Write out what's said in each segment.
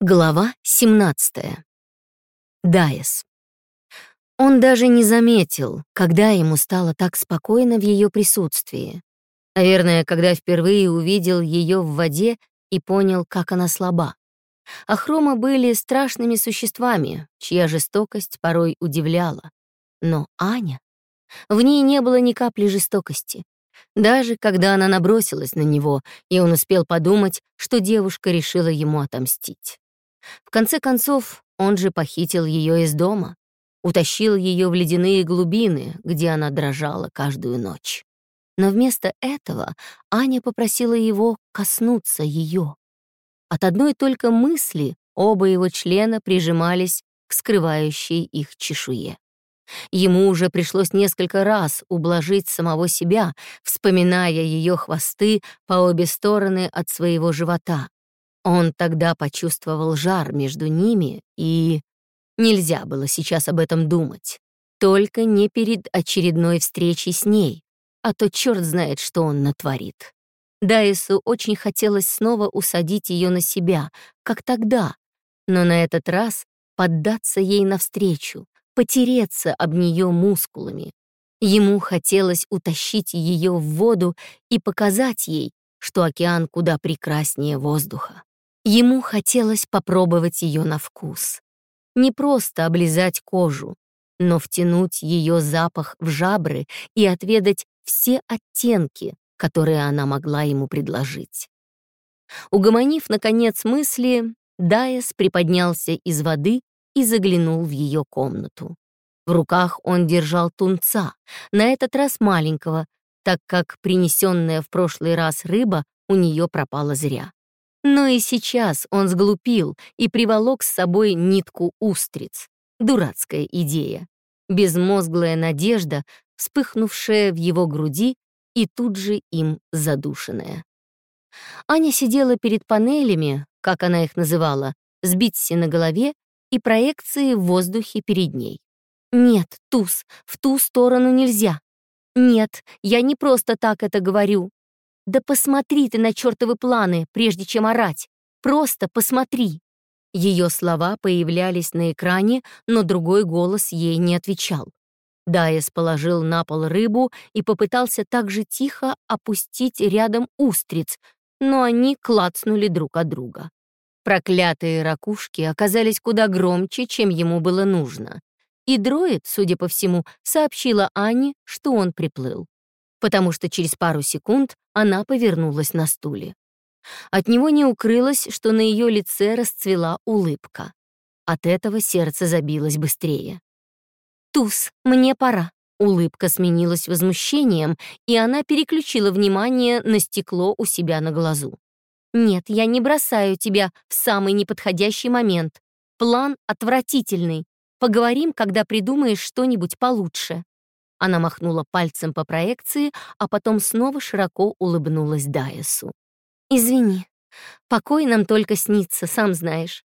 Глава 17. Дайес. Он даже не заметил, когда ему стало так спокойно в ее присутствии. Наверное, когда впервые увидел ее в воде и понял, как она слаба. Ахромы были страшными существами, чья жестокость порой удивляла. Но Аня... В ней не было ни капли жестокости. Даже когда она набросилась на него, и он успел подумать, что девушка решила ему отомстить. В конце концов, он же похитил ее из дома, утащил ее в ледяные глубины, где она дрожала каждую ночь. Но вместо этого Аня попросила его коснуться ее. От одной только мысли оба его члена прижимались к скрывающей их чешуе. Ему уже пришлось несколько раз ублажить самого себя, вспоминая ее хвосты по обе стороны от своего живота, он тогда почувствовал жар между ними, и нельзя было сейчас об этом думать. Только не перед очередной встречей с ней, а то черт знает, что он натворит. Дайсу очень хотелось снова усадить ее на себя, как тогда, но на этот раз поддаться ей навстречу, потереться об нее мускулами. Ему хотелось утащить ее в воду и показать ей, что океан куда прекраснее воздуха. Ему хотелось попробовать ее на вкус. Не просто облизать кожу, но втянуть ее запах в жабры и отведать все оттенки, которые она могла ему предложить. Угомонив, наконец, мысли, Дайес приподнялся из воды и заглянул в ее комнату. В руках он держал тунца, на этот раз маленького, так как принесенная в прошлый раз рыба у нее пропала зря. Но и сейчас он сглупил и приволок с собой нитку устриц. Дурацкая идея. Безмозглая надежда, вспыхнувшая в его груди и тут же им задушенная. Аня сидела перед панелями, как она их называла, с битси на голове и проекцией в воздухе перед ней. «Нет, Туз, в ту сторону нельзя. Нет, я не просто так это говорю. «Да посмотри ты на чертовы планы, прежде чем орать! Просто посмотри!» Ее слова появлялись на экране, но другой голос ей не отвечал. Дайес положил на пол рыбу и попытался так же тихо опустить рядом устриц, но они клацнули друг от друга. Проклятые ракушки оказались куда громче, чем ему было нужно. И дроид, судя по всему, сообщила Ане, что он приплыл потому что через пару секунд она повернулась на стуле. От него не укрылось, что на ее лице расцвела улыбка. От этого сердце забилось быстрее. «Туз, мне пора». Улыбка сменилась возмущением, и она переключила внимание на стекло у себя на глазу. «Нет, я не бросаю тебя в самый неподходящий момент. План отвратительный. Поговорим, когда придумаешь что-нибудь получше». Она махнула пальцем по проекции, а потом снова широко улыбнулась Дайесу. «Извини, покой нам только снится, сам знаешь».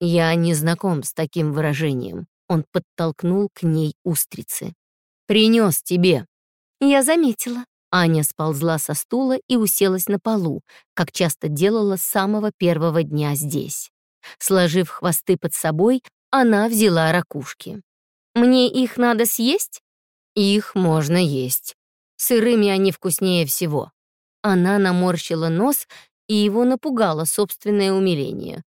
«Я не знаком с таким выражением», — он подтолкнул к ней устрицы. «Принес тебе». «Я заметила». Аня сползла со стула и уселась на полу, как часто делала с самого первого дня здесь. Сложив хвосты под собой, она взяла ракушки. «Мне их надо съесть?» Их можно есть. Сырыми они вкуснее всего. Она наморщила нос, и его напугало собственное умиление.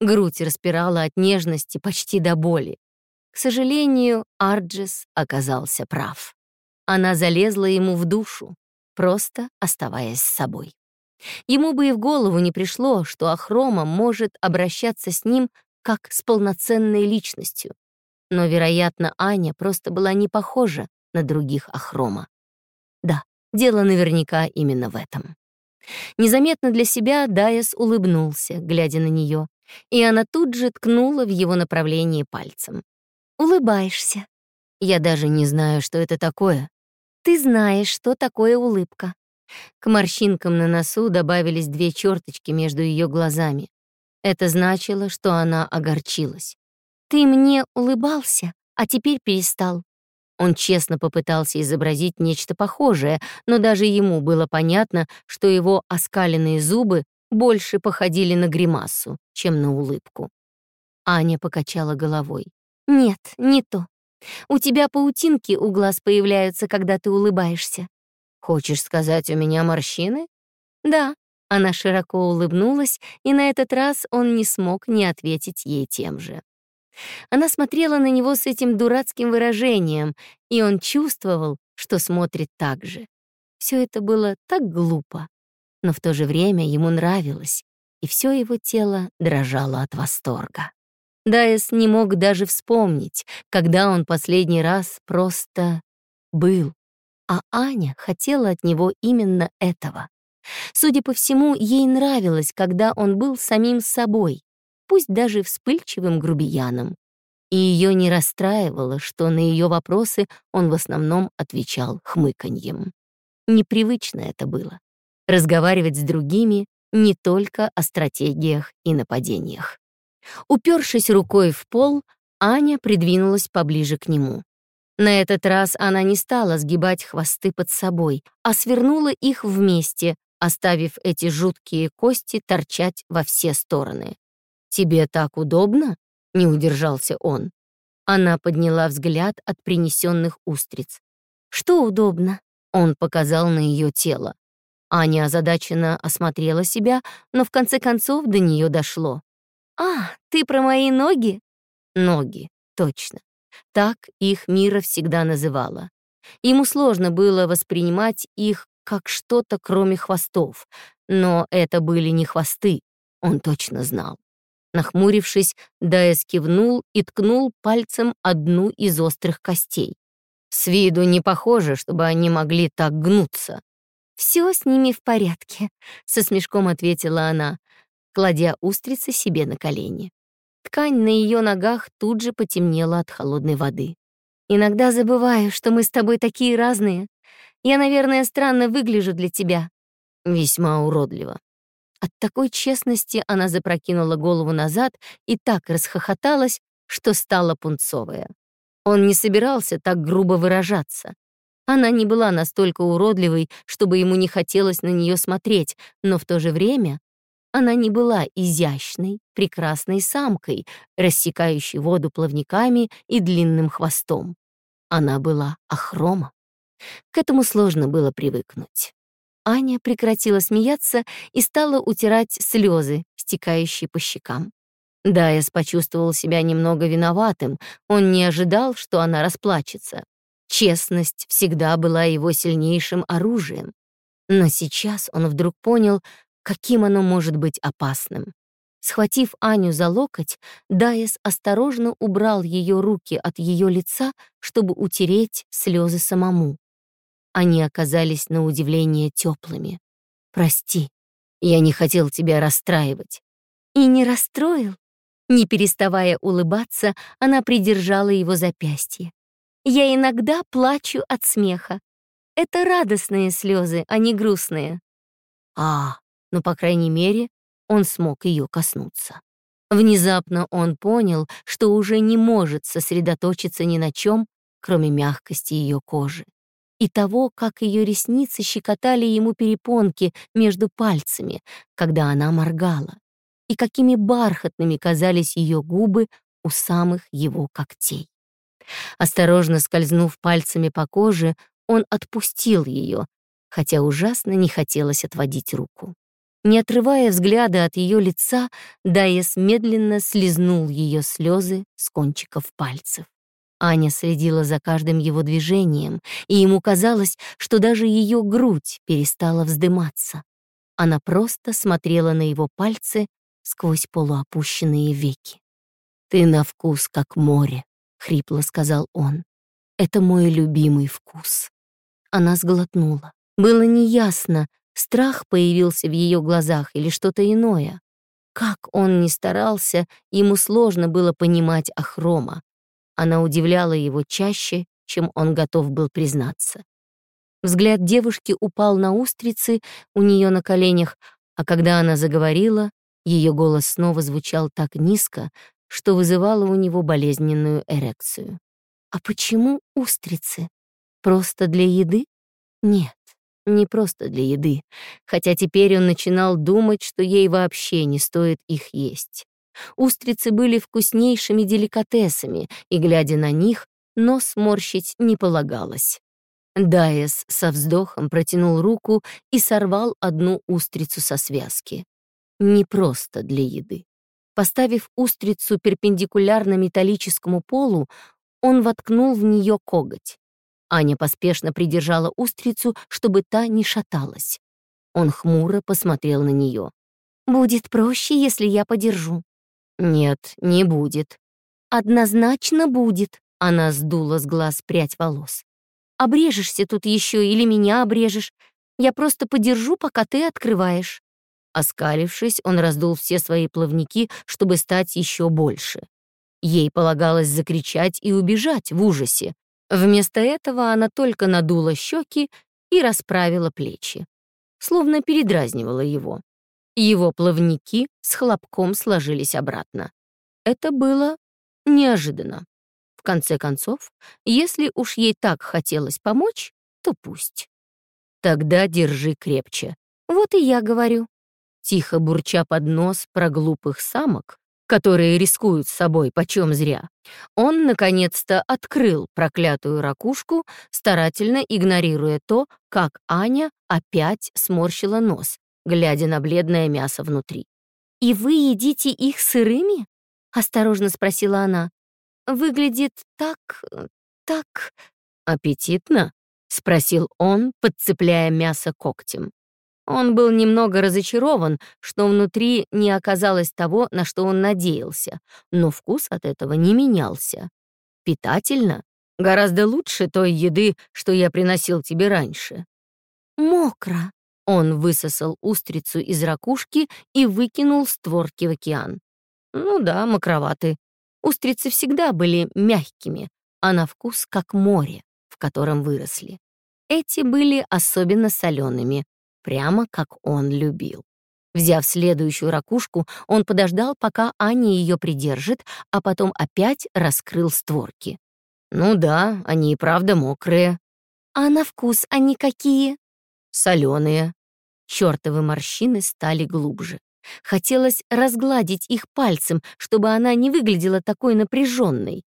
Грудь распирала от нежности почти до боли. К сожалению, Арджис оказался прав. Она залезла ему в душу, просто оставаясь с собой. Ему бы и в голову не пришло, что Ахрома может обращаться с ним как с полноценной личностью. Но, вероятно, Аня просто была не похожа на других Ахрома. Да, дело наверняка именно в этом. Незаметно для себя Дайес улыбнулся, глядя на нее, и она тут же ткнула в его направлении пальцем. «Улыбаешься. Я даже не знаю, что это такое. Ты знаешь, что такое улыбка». К морщинкам на носу добавились две черточки между ее глазами. Это значило, что она огорчилась. «Ты мне улыбался, а теперь перестал. Он честно попытался изобразить нечто похожее, но даже ему было понятно, что его оскаленные зубы больше походили на гримасу, чем на улыбку. Аня покачала головой. «Нет, не то. У тебя паутинки у глаз появляются, когда ты улыбаешься». «Хочешь сказать, у меня морщины?» «Да». Она широко улыбнулась, и на этот раз он не смог не ответить ей тем же. Она смотрела на него с этим дурацким выражением, и он чувствовал, что смотрит так же. Все это было так глупо, но в то же время ему нравилось, и все его тело дрожало от восторга. Дайс не мог даже вспомнить, когда он последний раз просто был, а Аня хотела от него именно этого. Судя по всему, ей нравилось, когда он был самим собой, пусть даже вспыльчивым грубияном. И ее не расстраивало, что на ее вопросы он в основном отвечал хмыканьем. Непривычно это было — разговаривать с другими не только о стратегиях и нападениях. Упершись рукой в пол, Аня придвинулась поближе к нему. На этот раз она не стала сгибать хвосты под собой, а свернула их вместе, оставив эти жуткие кости торчать во все стороны. «Тебе так удобно?» — не удержался он. Она подняла взгляд от принесенных устриц. «Что удобно?» — он показал на ее тело. Аня озадаченно осмотрела себя, но в конце концов до нее дошло. «А, ты про мои ноги?» «Ноги, точно. Так их Мира всегда называла. Ему сложно было воспринимать их как что-то, кроме хвостов. Но это были не хвосты, он точно знал. Нахмурившись, Дайс кивнул и ткнул пальцем одну из острых костей. С виду не похоже, чтобы они могли так гнуться. «Все с ними в порядке», — со смешком ответила она кладя устрицы себе на колени. Ткань на ее ногах тут же потемнела от холодной воды. «Иногда забываю, что мы с тобой такие разные. Я, наверное, странно выгляжу для тебя». Весьма уродливо. От такой честности она запрокинула голову назад и так расхохоталась, что стала пунцовая. Он не собирался так грубо выражаться. Она не была настолько уродливой, чтобы ему не хотелось на нее смотреть, но в то же время она не была изящной, прекрасной самкой, рассекающей воду плавниками и длинным хвостом. Она была ахрома. К этому сложно было привыкнуть. Аня прекратила смеяться и стала утирать слезы, стекающие по щекам. Дайес почувствовал себя немного виноватым, он не ожидал, что она расплачется. Честность всегда была его сильнейшим оружием. Но сейчас он вдруг понял, каким оно может быть опасным. Схватив Аню за локоть, Дайес осторожно убрал ее руки от ее лица, чтобы утереть слезы самому. Они оказались на удивление теплыми. «Прости, я не хотел тебя расстраивать». «И не расстроил?» Не переставая улыбаться, она придержала его запястье. «Я иногда плачу от смеха. Это радостные слезы, а не грустные». «А, но, по крайней мере, он смог ее коснуться. Внезапно он понял, что уже не может сосредоточиться ни на чем, кроме мягкости ее кожи и того, как ее ресницы щекотали ему перепонки между пальцами, когда она моргала, и какими бархатными казались ее губы у самых его когтей. Осторожно скользнув пальцами по коже, он отпустил ее, хотя ужасно не хотелось отводить руку. Не отрывая взгляда от ее лица, Дайес медленно слезнул ее слезы с кончиков пальцев. Аня следила за каждым его движением, и ему казалось, что даже ее грудь перестала вздыматься. Она просто смотрела на его пальцы сквозь полуопущенные веки. «Ты на вкус, как море», — хрипло сказал он. «Это мой любимый вкус». Она сглотнула. Было неясно, Страх появился в ее глазах или что-то иное. Как он ни старался, ему сложно было понимать Ахрома. Она удивляла его чаще, чем он готов был признаться. Взгляд девушки упал на устрицы у нее на коленях, а когда она заговорила, ее голос снова звучал так низко, что вызывало у него болезненную эрекцию. «А почему устрицы? Просто для еды? Нет, Не просто для еды, хотя теперь он начинал думать, что ей вообще не стоит их есть. Устрицы были вкуснейшими деликатесами, и, глядя на них, нос морщить не полагалось. Дайес со вздохом протянул руку и сорвал одну устрицу со связки. Не просто для еды. Поставив устрицу перпендикулярно металлическому полу, он воткнул в нее коготь. Аня поспешно придержала устрицу, чтобы та не шаталась. Он хмуро посмотрел на нее. «Будет проще, если я подержу». «Нет, не будет». «Однозначно будет», — она сдула с глаз прядь волос. «Обрежешься тут еще или меня обрежешь. Я просто подержу, пока ты открываешь». Оскалившись, он раздул все свои плавники, чтобы стать еще больше. Ей полагалось закричать и убежать в ужасе. Вместо этого она только надула щеки и расправила плечи, словно передразнивала его. Его плавники с хлопком сложились обратно. Это было неожиданно. В конце концов, если уж ей так хотелось помочь, то пусть. Тогда держи крепче. Вот и я говорю тихо бурча под нос про глупых самок, которые рискуют собой почем зря, он, наконец-то, открыл проклятую ракушку, старательно игнорируя то, как Аня опять сморщила нос, глядя на бледное мясо внутри. «И вы едите их сырыми?» — осторожно спросила она. «Выглядит так... так...» «Аппетитно?» — спросил он, подцепляя мясо когтем. Он был немного разочарован, что внутри не оказалось того, на что он надеялся, но вкус от этого не менялся. Питательно, гораздо лучше той еды, что я приносил тебе раньше. Мокро. Он высосал устрицу из ракушки и выкинул створки в океан. Ну да, мокроваты. Устрицы всегда были мягкими, а на вкус как море, в котором выросли. Эти были особенно солеными, прямо как он любил. Взяв следующую ракушку, он подождал, пока Аня ее придержит, а потом опять раскрыл створки. «Ну да, они и правда мокрые». «А на вкус они какие?» «Соленые». Чёртовы морщины стали глубже. Хотелось разгладить их пальцем, чтобы она не выглядела такой напряженной.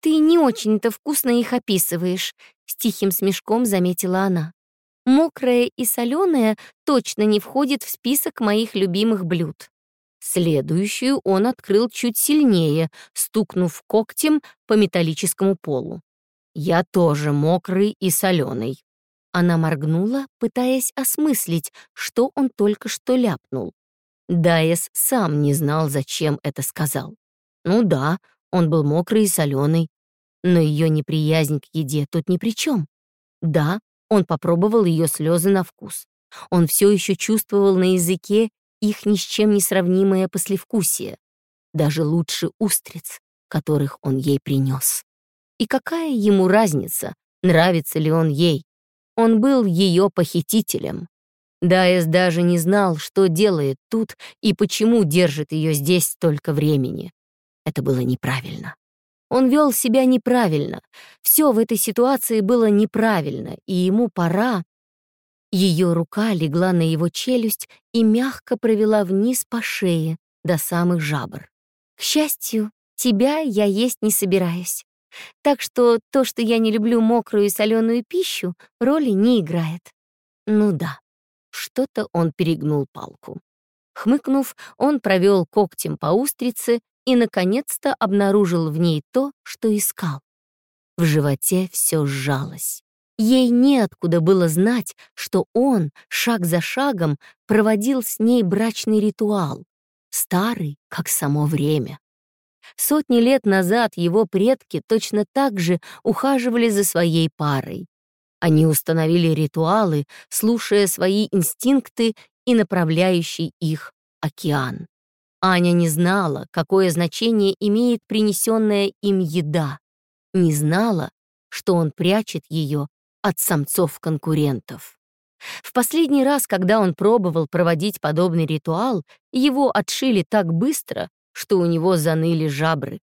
«Ты не очень-то вкусно их описываешь», — с тихим смешком заметила она. Мокрая и соленая точно не входит в список моих любимых блюд. Следующую он открыл чуть сильнее, стукнув когтем по металлическому полу. «Я тоже мокрый и соленый». Она моргнула, пытаясь осмыслить, что он только что ляпнул. Дайес сам не знал, зачем это сказал. Ну да, он был мокрый и соленый, но ее неприязнь к еде тут ни при чем. Да, он попробовал ее слезы на вкус. Он все еще чувствовал на языке их ни с чем не сравнимое послевкусие. Даже лучше устриц, которых он ей принес. И какая ему разница, нравится ли он ей? Он был ее похитителем. Дайес даже не знал, что делает тут и почему держит ее здесь столько времени. Это было неправильно. Он вел себя неправильно. Все в этой ситуации было неправильно, и ему пора. Ее рука легла на его челюсть и мягко провела вниз по шее до самых жабр. К счастью, тебя я есть не собираюсь. Так что то, что я не люблю мокрую и соленую пищу, роли не играет. Ну да, что-то он перегнул палку. Хмыкнув, он провел когтем по устрице и, наконец-то, обнаружил в ней то, что искал. В животе все сжалось. Ей неоткуда было знать, что он, шаг за шагом, проводил с ней брачный ритуал, старый, как само время. Сотни лет назад его предки точно так же ухаживали за своей парой. Они установили ритуалы, слушая свои инстинкты и направляющий их океан. Аня не знала, какое значение имеет принесенная им еда, не знала, что он прячет ее от самцов-конкурентов. В последний раз, когда он пробовал проводить подобный ритуал, его отшили так быстро, что у него заныли жабры.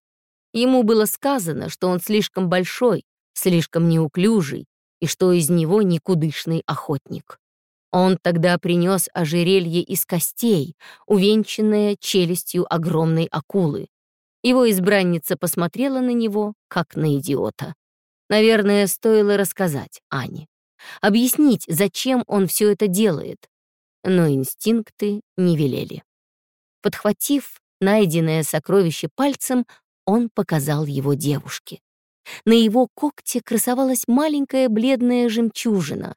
Ему было сказано, что он слишком большой, слишком неуклюжий и что из него никудышный охотник. Он тогда принес ожерелье из костей, увенчанное челюстью огромной акулы. Его избранница посмотрела на него, как на идиота. Наверное, стоило рассказать Ане. Объяснить, зачем он все это делает. Но инстинкты не велели. Подхватив найденное сокровище пальцем, он показал его девушке. На его когте красовалась маленькая бледная жемчужина.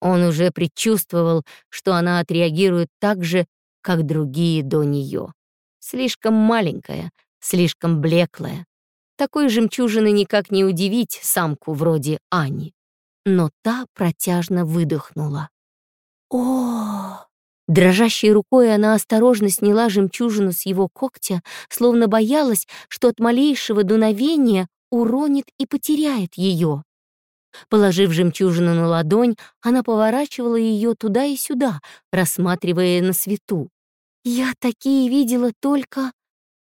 Он уже предчувствовал, что она отреагирует так же, как другие до нее. Слишком маленькая, слишком блеклая. Такой жемчужины никак не удивить самку вроде Ани. Но та протяжно выдохнула. о Дрожащей рукой она осторожно сняла жемчужину с его когтя, словно боялась, что от малейшего дуновения уронит и потеряет ее. Положив жемчужину на ладонь, она поворачивала ее туда и сюда, рассматривая на свету. «Я такие видела только...»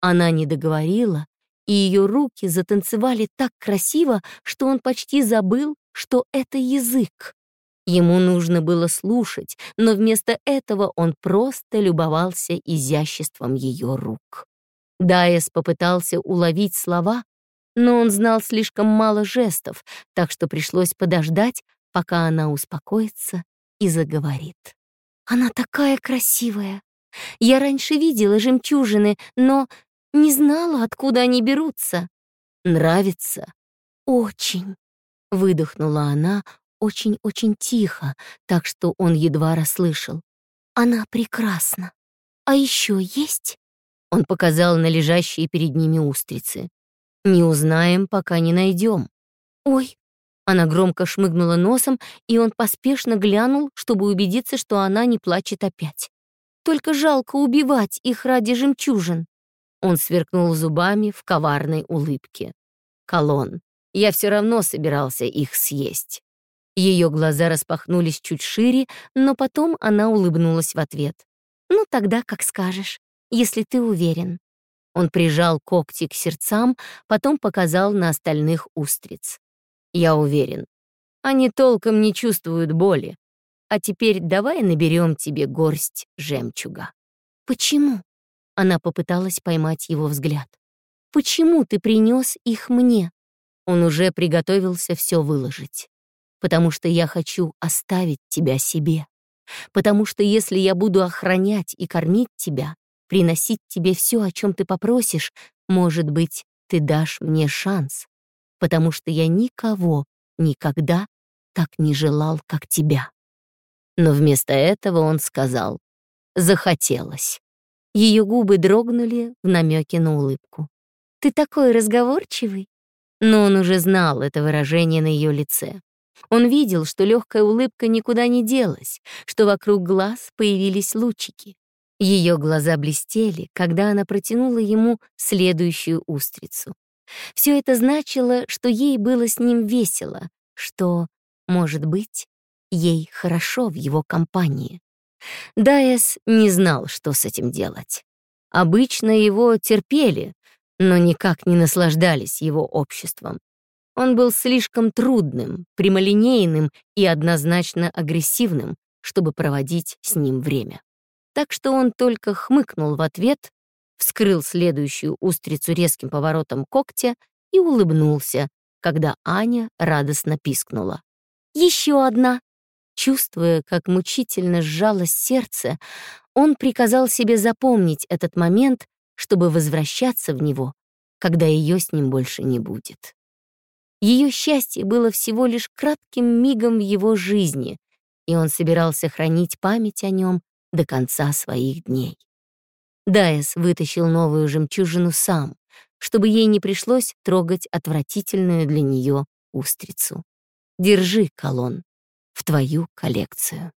Она не договорила, и ее руки затанцевали так красиво, что он почти забыл, что это язык. Ему нужно было слушать, но вместо этого он просто любовался изяществом ее рук. Дайес попытался уловить слова, но он знал слишком мало жестов, так что пришлось подождать, пока она успокоится и заговорит. «Она такая красивая! Я раньше видела жемчужины, но не знала, откуда они берутся. Нравится? Очень!» Выдохнула она очень-очень тихо, так что он едва расслышал. «Она прекрасна. А еще есть?» Он показал на лежащие перед ними устрицы. Не узнаем, пока не найдем. Ой. Она громко шмыгнула носом, и он поспешно глянул, чтобы убедиться, что она не плачет опять. Только жалко убивать их ради жемчужин. Он сверкнул зубами в коварной улыбке. Колон, я все равно собирался их съесть. Ее глаза распахнулись чуть шире, но потом она улыбнулась в ответ. «Ну тогда как скажешь, если ты уверен». Он прижал когти к сердцам, потом показал на остальных устриц. «Я уверен. Они толком не чувствуют боли. А теперь давай наберем тебе горсть жемчуга». «Почему?» Она попыталась поймать его взгляд. «Почему ты принес их мне?» Он уже приготовился все выложить. «Потому что я хочу оставить тебя себе. Потому что если я буду охранять и кормить тебя, приносить тебе все, о чем ты попросишь, может быть, ты дашь мне шанс, потому что я никого никогда так не желал, как тебя. Но вместо этого он сказал «захотелось». Ее губы дрогнули в намеке на улыбку. «Ты такой разговорчивый?» Но он уже знал это выражение на ее лице. Он видел, что легкая улыбка никуда не делась, что вокруг глаз появились лучики. Ее глаза блестели, когда она протянула ему следующую устрицу. Все это значило, что ей было с ним весело, что, может быть, ей хорошо в его компании. Дайес не знал, что с этим делать. Обычно его терпели, но никак не наслаждались его обществом. Он был слишком трудным, прямолинейным и однозначно агрессивным, чтобы проводить с ним время так что он только хмыкнул в ответ, вскрыл следующую устрицу резким поворотом когтя и улыбнулся, когда Аня радостно пискнула. «Еще одна!» Чувствуя, как мучительно сжалось сердце, он приказал себе запомнить этот момент, чтобы возвращаться в него, когда ее с ним больше не будет. Ее счастье было всего лишь кратким мигом в его жизни, и он собирался хранить память о нем до конца своих дней. Дайес вытащил новую жемчужину сам, чтобы ей не пришлось трогать отвратительную для нее устрицу. Держи, колон, в твою коллекцию.